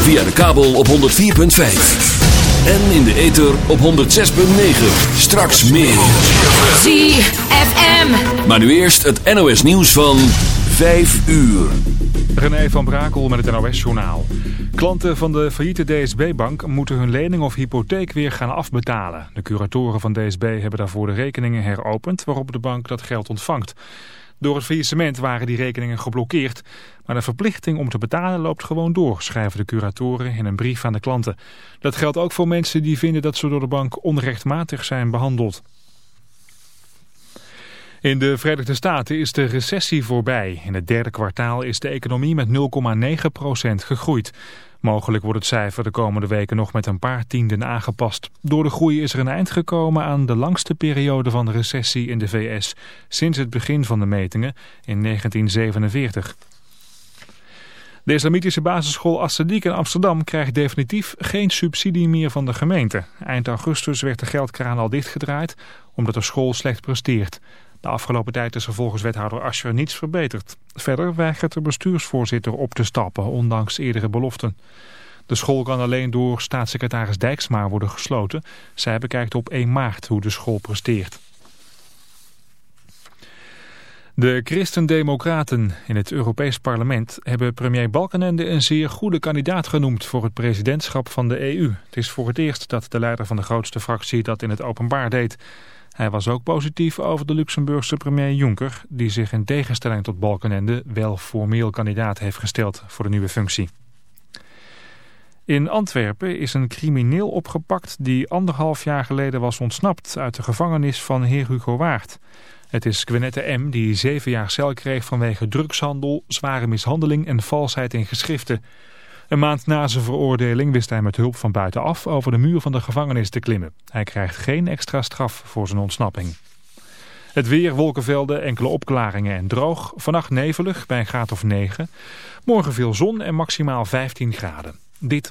Via de kabel op 104.5. En in de ether op 106.9. Straks meer. ZFM. Maar nu eerst het NOS nieuws van 5 uur. René van Brakel met het NOS-journaal. Klanten van de failliete DSB-bank moeten hun lening of hypotheek weer gaan afbetalen. De curatoren van DSB hebben daarvoor de rekeningen heropend waarop de bank dat geld ontvangt. Door het faillissement waren die rekeningen geblokkeerd. Maar de verplichting om te betalen loopt gewoon door, schrijven de curatoren in een brief aan de klanten. Dat geldt ook voor mensen die vinden dat ze door de bank onrechtmatig zijn behandeld. In de Verenigde Staten is de recessie voorbij. In het derde kwartaal is de economie met 0,9% gegroeid. Mogelijk wordt het cijfer de komende weken nog met een paar tienden aangepast. Door de groei is er een eind gekomen aan de langste periode van recessie in de VS... sinds het begin van de metingen in 1947. De islamitische basisschool Assadiq in Amsterdam krijgt definitief geen subsidie meer van de gemeente. Eind augustus werd de geldkraan al dichtgedraaid omdat de school slecht presteert. De afgelopen tijd is er volgens wethouder Ascher niets verbeterd. Verder weigert de bestuursvoorzitter op te stappen, ondanks eerdere beloften. De school kan alleen door staatssecretaris Dijksma worden gesloten. Zij bekijkt op 1 maart hoe de school presteert. De Christen-Democraten in het Europees Parlement hebben premier Balkenende een zeer goede kandidaat genoemd voor het presidentschap van de EU. Het is voor het eerst dat de leider van de grootste fractie dat in het openbaar deed. Hij was ook positief over de Luxemburgse premier Juncker, die zich in tegenstelling tot Balkenende wel formeel kandidaat heeft gesteld voor de nieuwe functie. In Antwerpen is een crimineel opgepakt die anderhalf jaar geleden was ontsnapt uit de gevangenis van heer Hugo Waard. Het is Gwenette M. die zeven jaar cel kreeg vanwege drugshandel, zware mishandeling en valsheid in geschriften. Een maand na zijn veroordeling wist hij met hulp van buitenaf over de muur van de gevangenis te klimmen. Hij krijgt geen extra straf voor zijn ontsnapping. Het weer, wolkenvelden, enkele opklaringen en droog. Vannacht nevelig bij een graad of 9. Morgen veel zon en maximaal 15 graden. Dit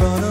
Front of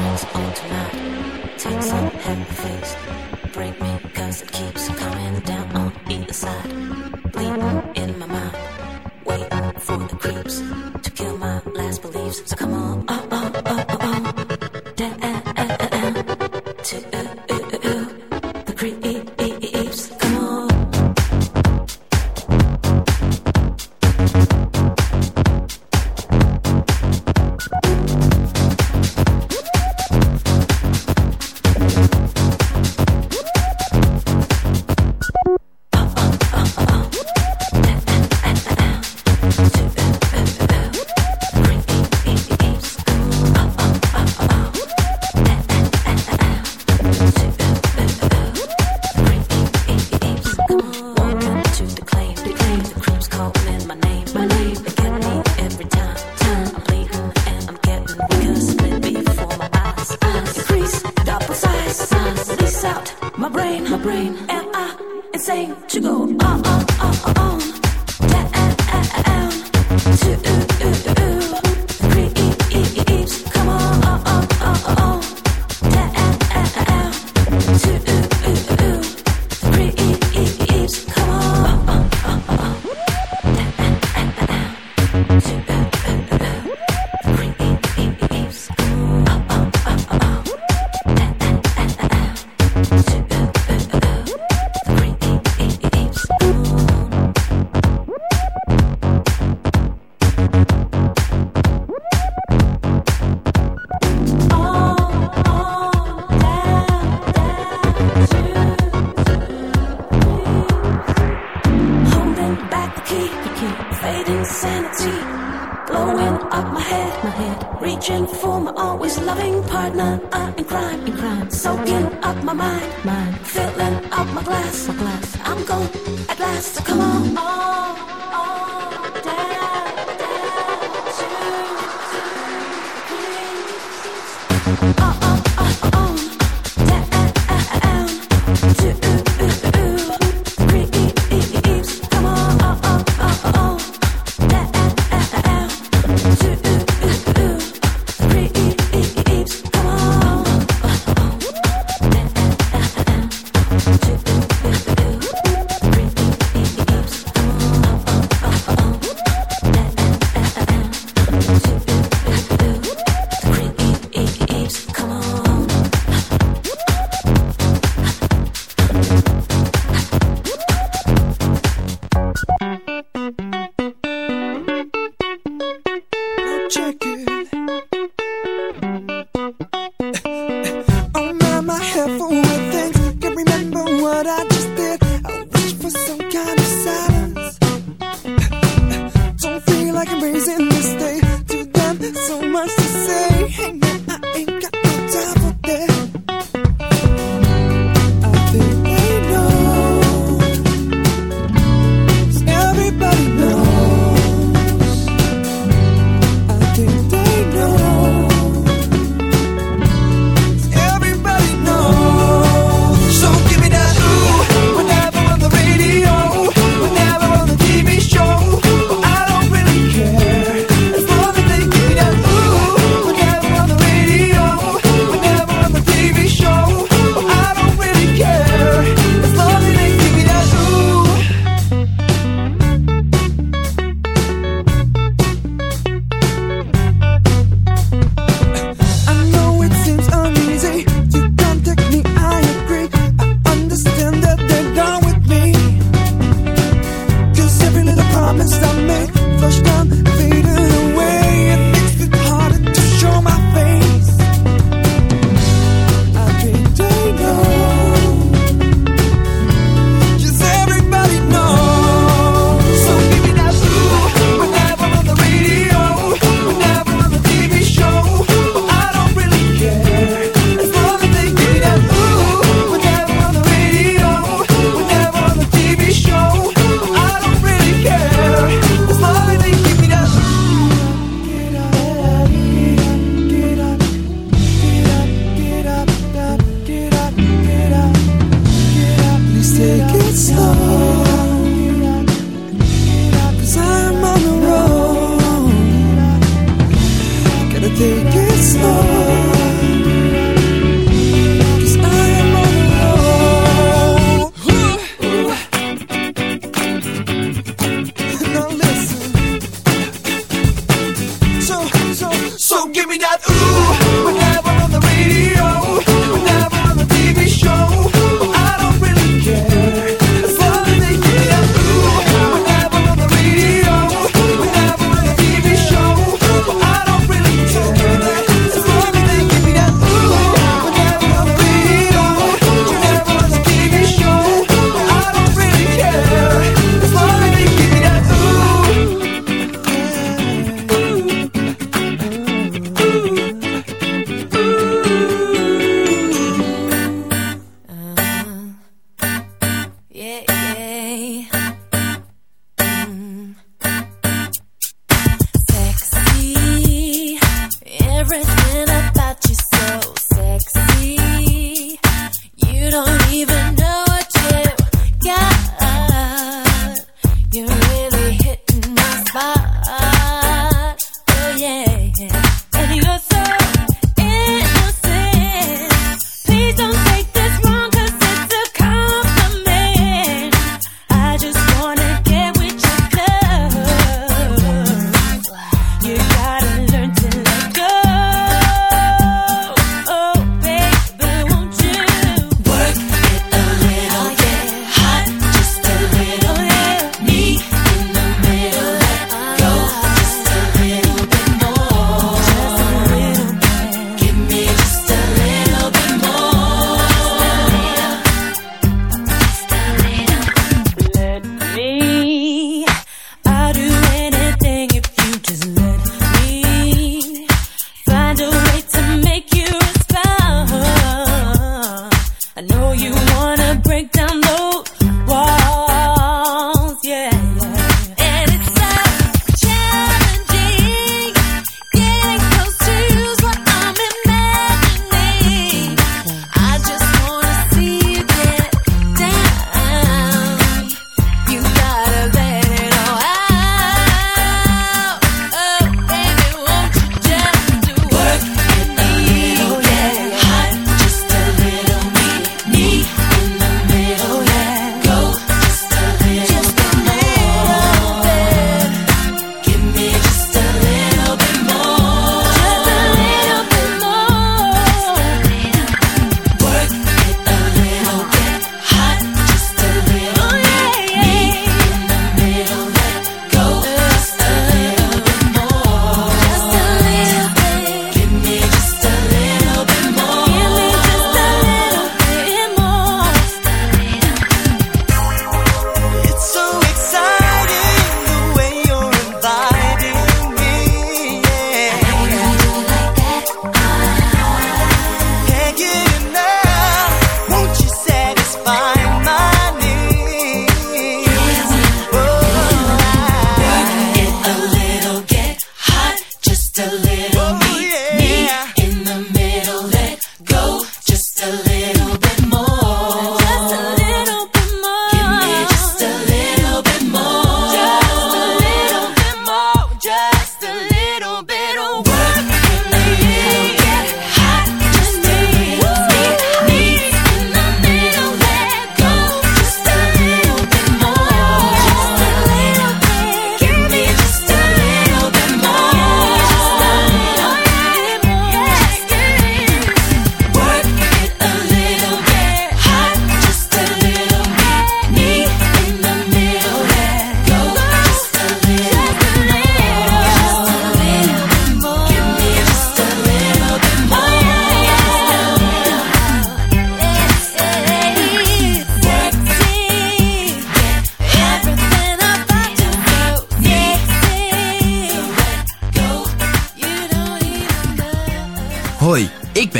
eyes on tonight. Take some heavy face. Break me, cause it keeps coming down on either side. Bleeding in my mind. Waiting for the creeps to kill my last beliefs. So come on up. key, your key. Fading sanity, blowing up my head, my head. Reaching for my always loving partner. I am crime, in crime. Soaking up my mind, mind. Filling up my glass, my glass. I'm gone at last. So come on. Oh.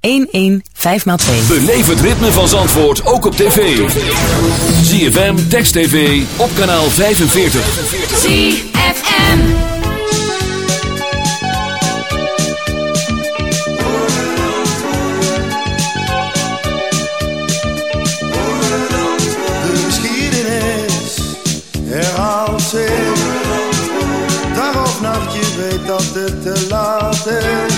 115-2 Beleef het ritme van Zandvoort ook op tv. ZFM, Text TV, op kanaal 45. ZFM. De geschiedenis nacht, je weet dat het te laat is.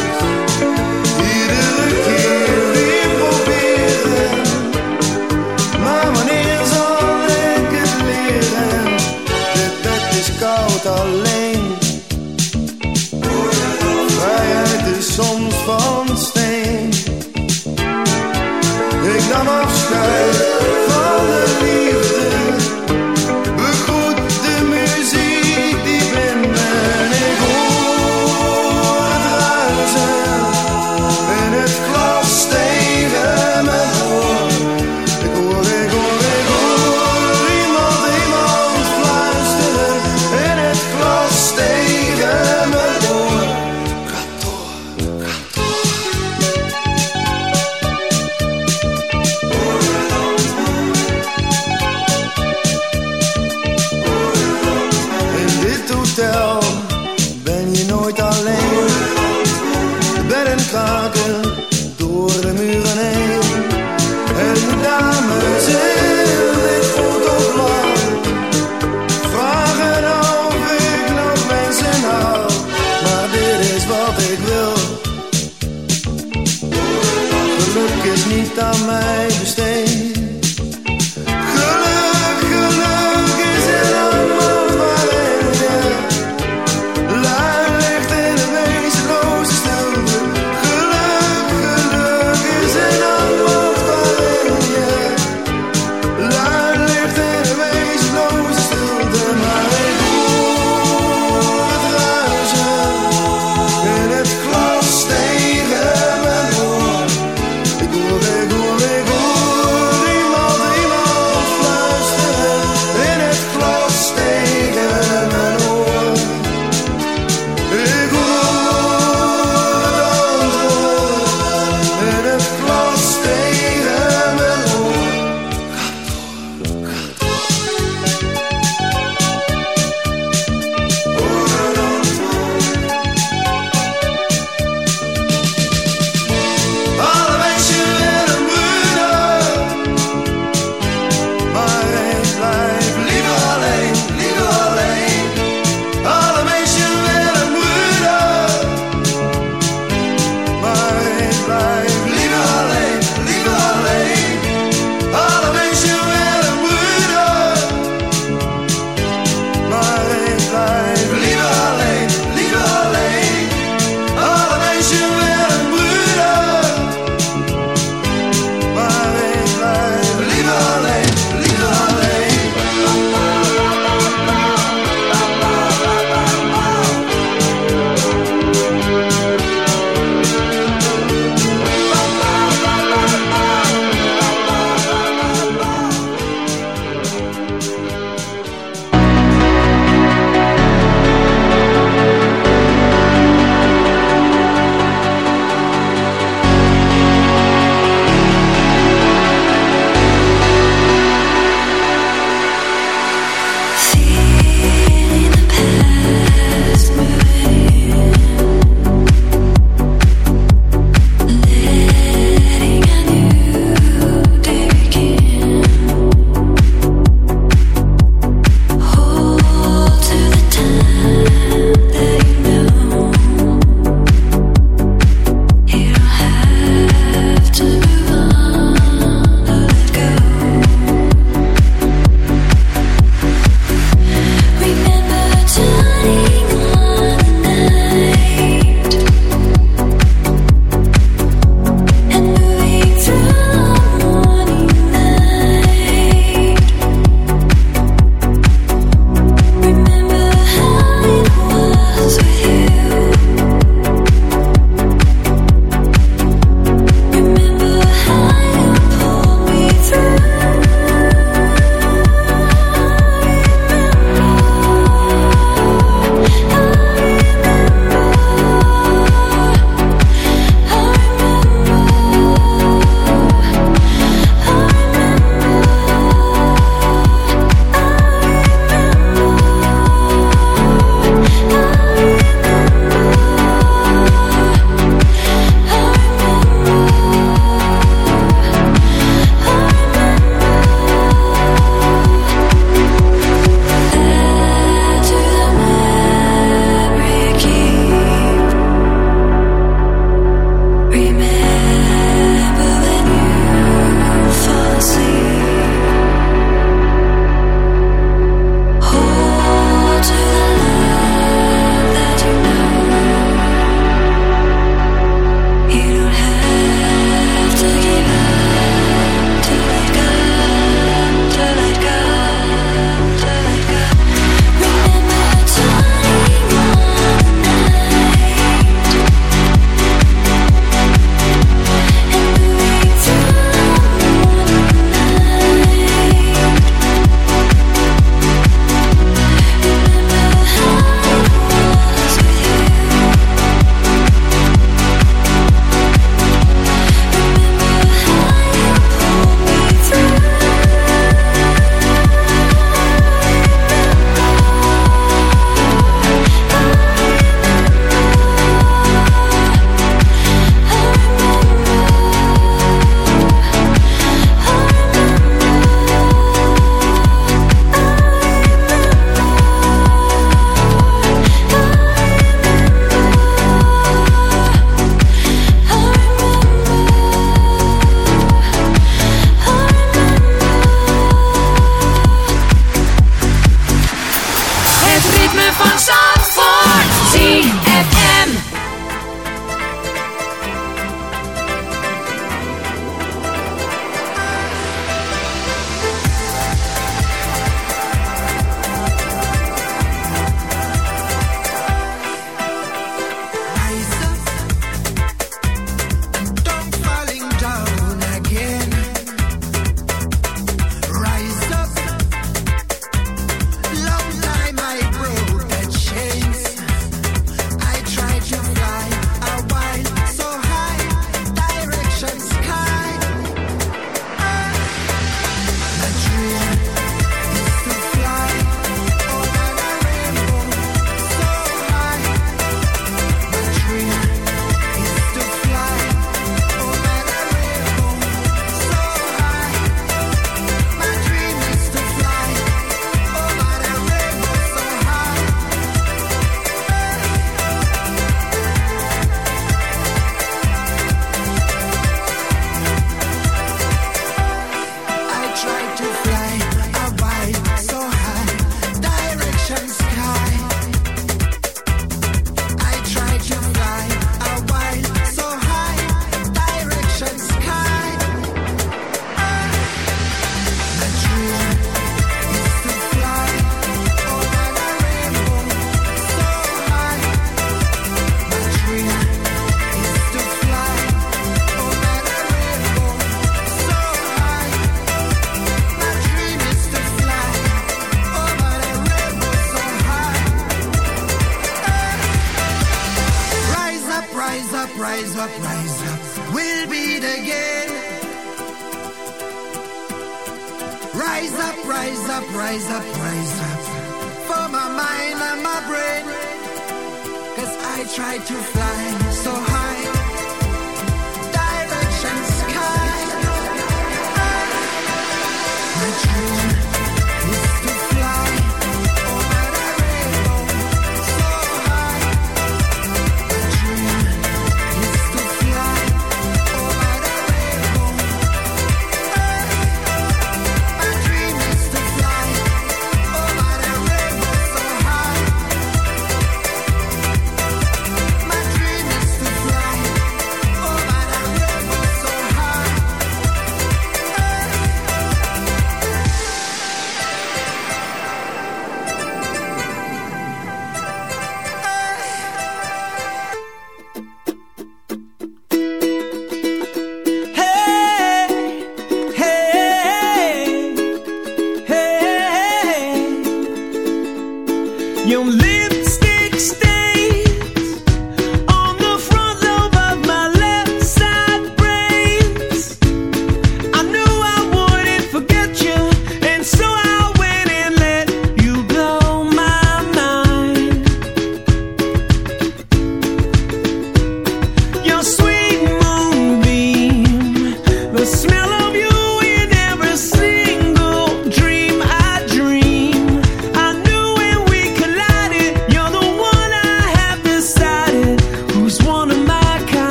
Try to fly.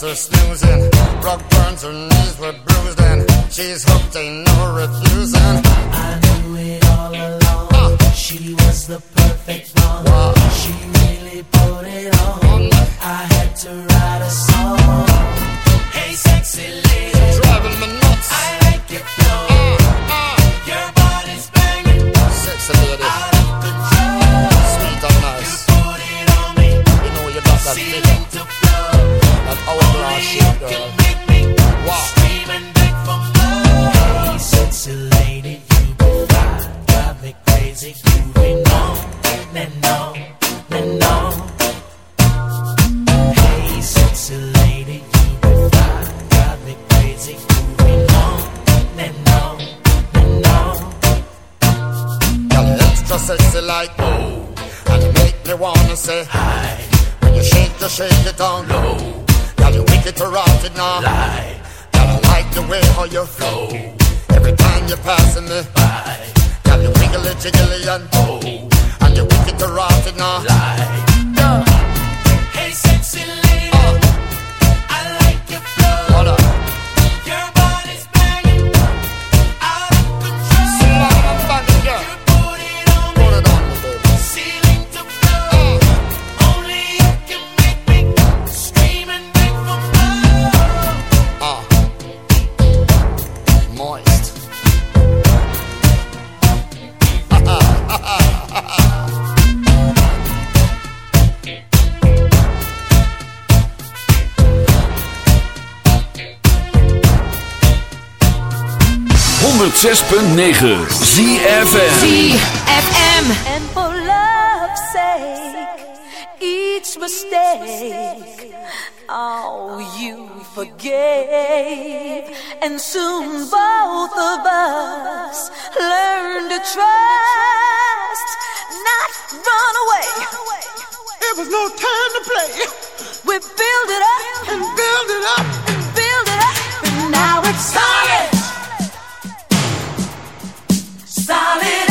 birds are snoozing. Rock burns her knees We're bruised and she's hooked, ain't no refusing. I knew it all along. Ah. She was the perfect one. She really put it on. no lie. Gotta like the way how you flow. Every time you're passing me by, got you wiggly jiggly and oh, and you're wicked to rot it no lie. 106.9 ZFM ZFM And for love's sake Each mistake Oh, you forgave. And soon both of us Learn to trust Not run away. It was no time to play. We build it up And build it up. And build it up And now it's solid solid.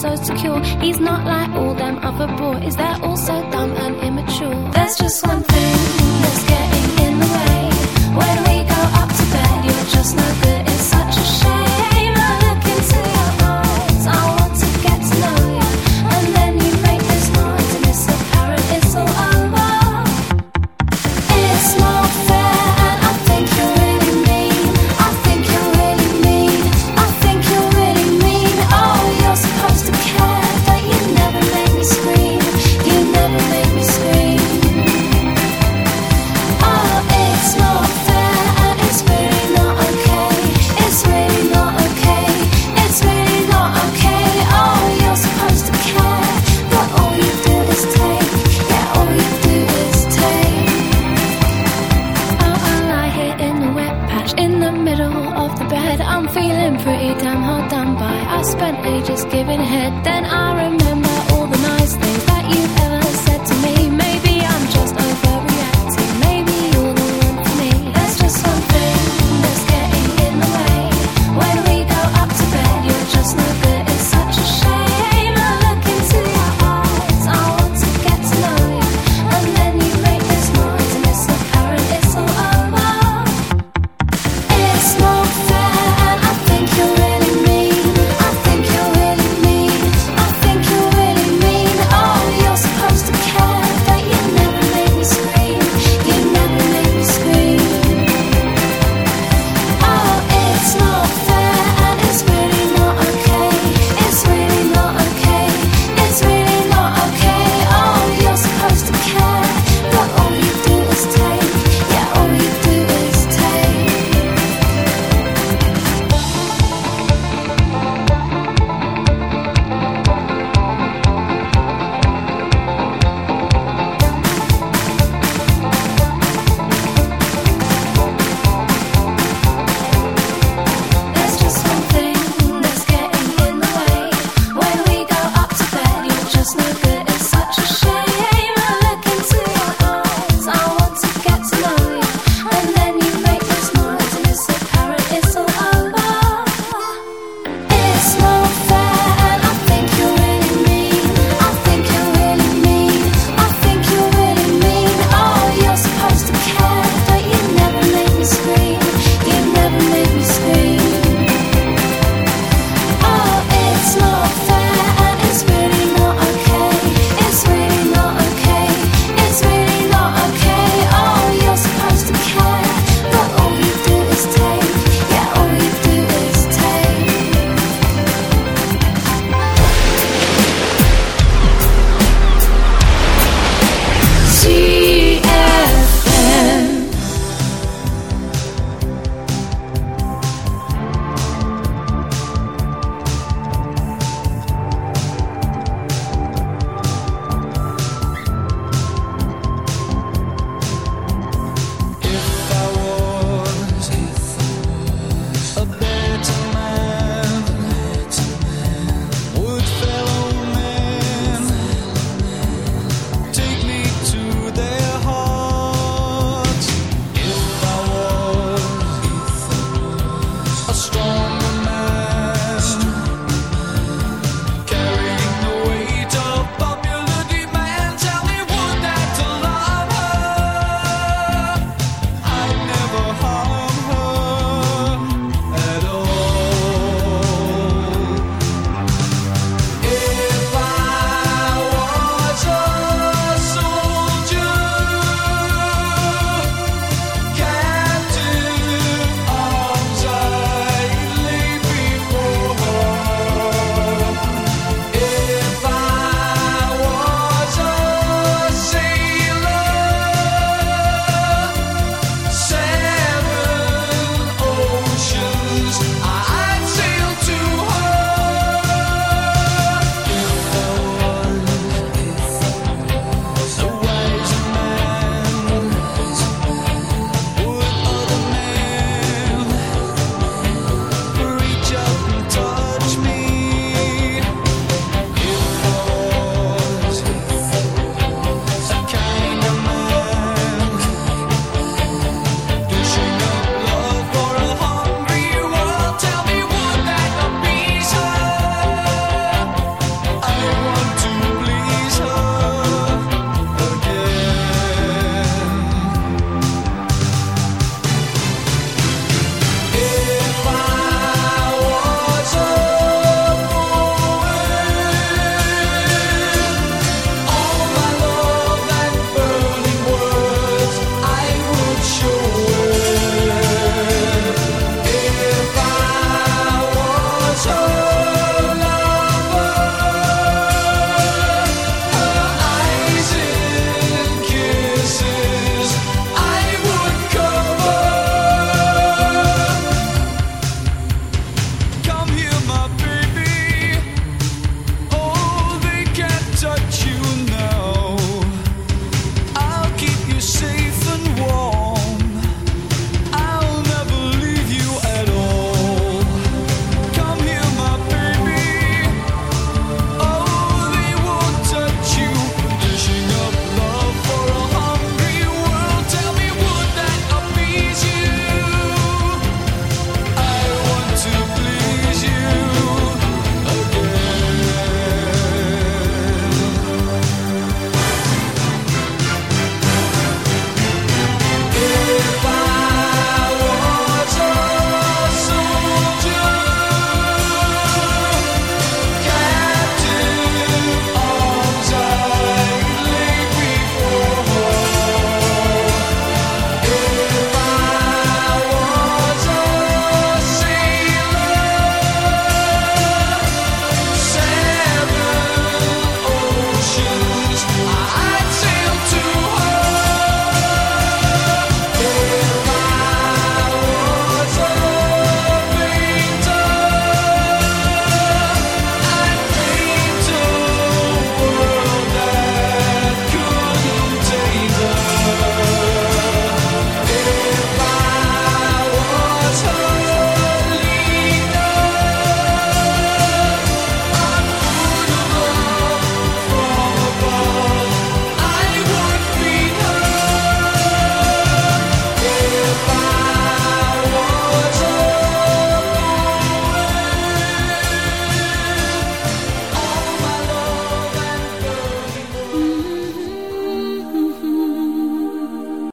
So secure. He's not like